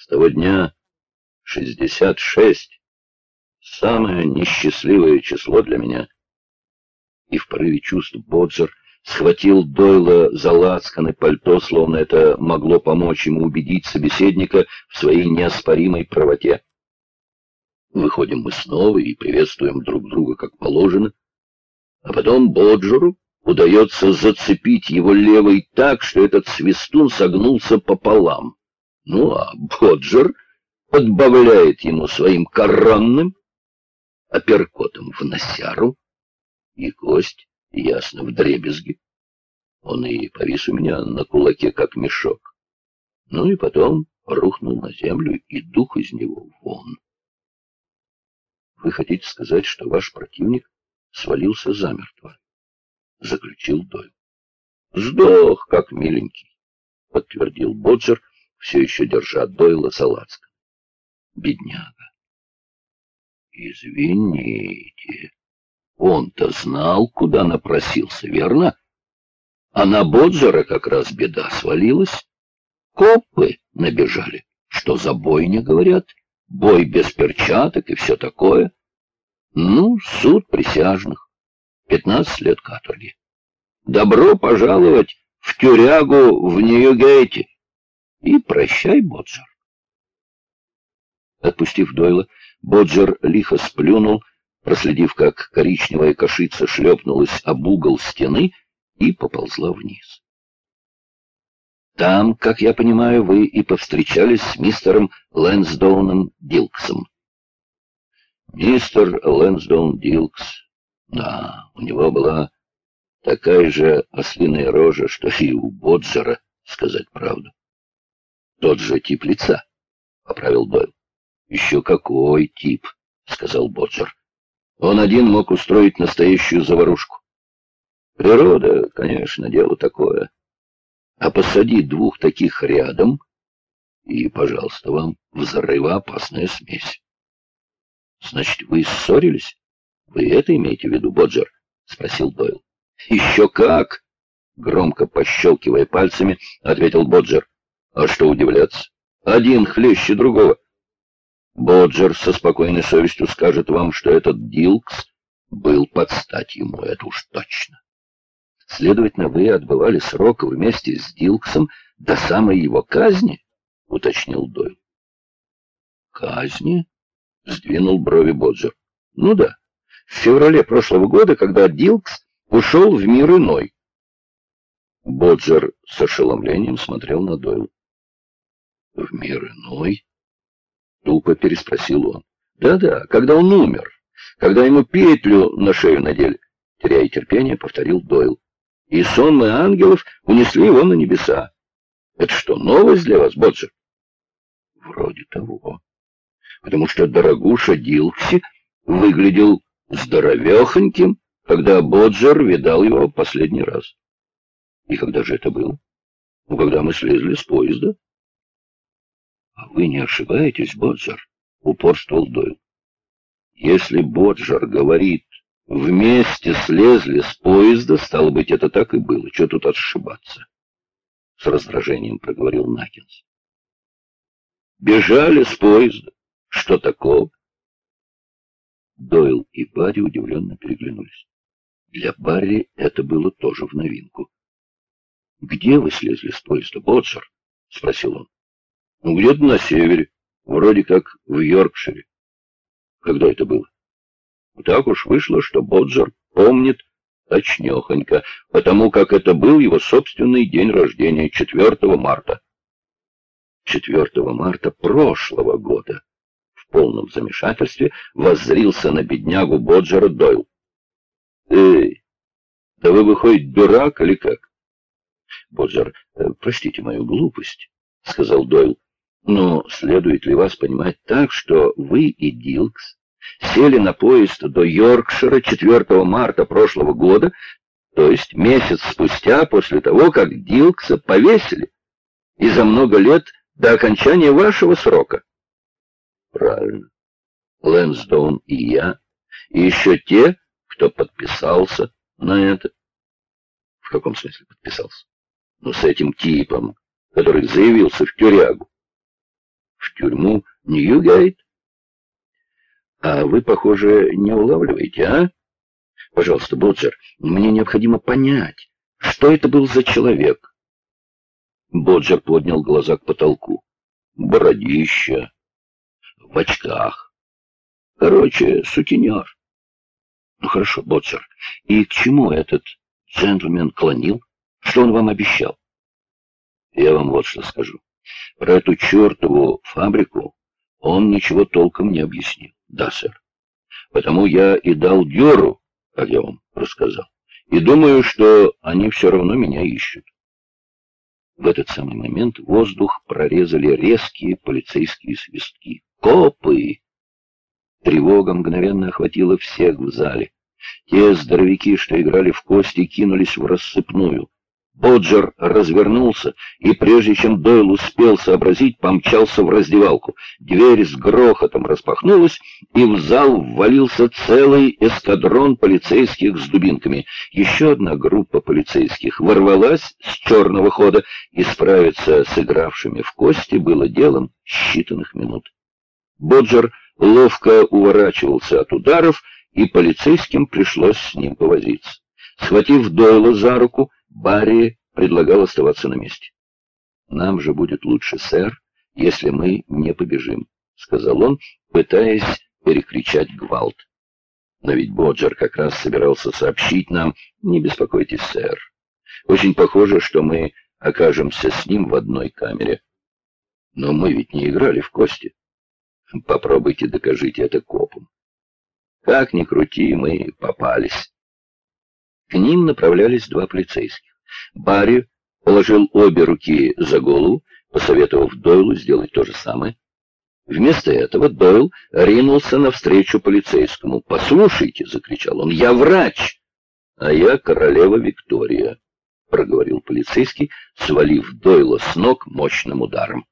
С того дня 66 — самое несчастливое число для меня. И в порыве чувств Боджер схватил Дойла за лацканы пальто, словно это могло помочь ему убедить собеседника в своей неоспоримой правоте. Выходим мы снова и приветствуем друг друга как положено, а потом Боджеру удается зацепить его левой так, что этот свистун согнулся пополам. Ну, а Боджер подбавляет ему своим коронным апперкотом в носяру, и кость, ясно, в дребезги. Он и повис у меня на кулаке, как мешок. Ну и потом рухнул на землю, и дух из него вон. Вы хотите сказать, что ваш противник свалился замертво? — заключил Дойл. — Сдох, как миленький, — подтвердил Боджер, все еще держа Дойла за. Бедняга. — Извините, он-то знал, куда напросился, верно? А на Боджера как раз беда свалилась. Копы набежали. Что за бойня, говорят? Бой без перчаток и все такое. Ну, суд присяжных. Пятнадцать лет каторги. Добро пожаловать в тюрягу в Нью-Гейте. И прощай, Боджер. Отпустив Дойла, Боджер лихо сплюнул, проследив, как коричневая кашица шлепнулась об угол стены и поползла вниз. Там, как я понимаю, вы и повстречались с мистером Лэнсдоуном Дилксом. Мистер Лэнсдоун Дилкс да, у него была такая же ослиная рожа, что и у Боджера, сказать правду. Тот же тип лица, — поправил Дойл. Еще какой тип, — сказал Боджер. Он один мог устроить настоящую заварушку. Природа, конечно, дело такое. А посади двух таких рядом, и, пожалуйста, вам взрывоопасная смесь. Значит, вы ссорились? «Вы это имеете в виду, Боджер?» — спросил Дойл. «Еще как!» — громко пощелкивая пальцами, ответил Боджер. «А что удивляться? Один хлеще другого. Боджер со спокойной совестью скажет вам, что этот Дилкс был под стать ему, это уж точно. Следовательно, вы отбывали срок вместе с Дилксом до самой его казни?» — уточнил Дойл. «Казни?» — сдвинул брови Боджер. «Ну да в феврале прошлого года, когда Дилкс ушел в мир иной. Боджер с ошеломлением смотрел на Дойл. «В мир иной?» — тупо переспросил он. «Да-да, когда он умер, когда ему петлю на шею надели», — теряя терпение, повторил Дойл. «И сонмы ангелов унесли его на небеса. Это что, новость для вас, Боджер?» «Вроде того. Потому что дорогуша Дилкси выглядел здоровехоньким, когда Боджер видал его последний раз. И когда же это было? Ну, когда мы слезли с поезда. — вы не ошибаетесь, Боджер? — упорствовал Дойл. — Если Боджер говорит, вместе слезли с поезда, стало быть, это так и было. Что тут ошибаться? С раздражением проговорил Накинс. Бежали с поезда. Что такого? Дойл и Барри удивленно переглянулись. Для Барри это было тоже в новинку. «Где вы слезли с поезда, Боджер?» — спросил он. «Ну, где-то на севере, вроде как в Йоркшире». «Когда это было?» «Так уж вышло, что Боджер помнит точнёхонько, потому как это был его собственный день рождения, 4 марта». 4 марта прошлого года полном замешательстве воззрился на беднягу Боджера Дойл. «Эй, да вы, выходит, дурак или как?» «Боджер, э, простите мою глупость», — сказал Дойл. «Но следует ли вас понимать так, что вы и Дилкс сели на поезд до Йоркшира 4 марта прошлого года, то есть месяц спустя после того, как Дилкса повесили, и за много лет до окончания вашего срока?» Правильно. Лэнсдоун и я, и еще те, кто подписался на это. В каком смысле подписался? Ну, с этим типом, который заявился в тюрягу. В тюрьму Ньюгейт? А вы, похоже, не улавливаете, а? Пожалуйста, Боджер, мне необходимо понять, что это был за человек. Боджер поднял глаза к потолку. Бородища, в очках. Короче, сутенер. Ну хорошо, Боджер, и к чему этот джентльмен клонил? Что он вам обещал? Я вам вот что скажу. Про эту чертову фабрику он ничего толком не объяснил. Да, сэр. Потому я и дал дёру, как я вам рассказал. И думаю, что они все равно меня ищут. В этот самый момент воздух прорезали резкие полицейские свистки. «Копы!» Тревога мгновенно охватила всех в зале. Те здоровяки, что играли в кости, кинулись в рассыпную. Боджер развернулся, и прежде чем Дойл успел сообразить, помчался в раздевалку. Дверь с грохотом распахнулась, и в зал ввалился целый эскадрон полицейских с дубинками. Еще одна группа полицейских ворвалась с черного хода, и справиться с игравшими в кости было делом считанных минут. Боджер ловко уворачивался от ударов, и полицейским пришлось с ним повозиться. Схватив Дойла за руку, Барри предлагал оставаться на месте. «Нам же будет лучше, сэр, если мы не побежим», — сказал он, пытаясь перекричать гвалт. Но ведь Боджер как раз собирался сообщить нам, «Не беспокойтесь, сэр. Очень похоже, что мы окажемся с ним в одной камере. Но мы ведь не играли в кости. Попробуйте докажите это копам. Как ни крути, мы попались». К ним направлялись два полицейских. Барри положил обе руки за голову, посоветовав Дойлу сделать то же самое. Вместо этого Дойл ринулся навстречу полицейскому. «Послушайте!» — закричал он. «Я врач!» «А я королева Виктория», — проговорил полицейский, свалив Дойла с ног мощным ударом.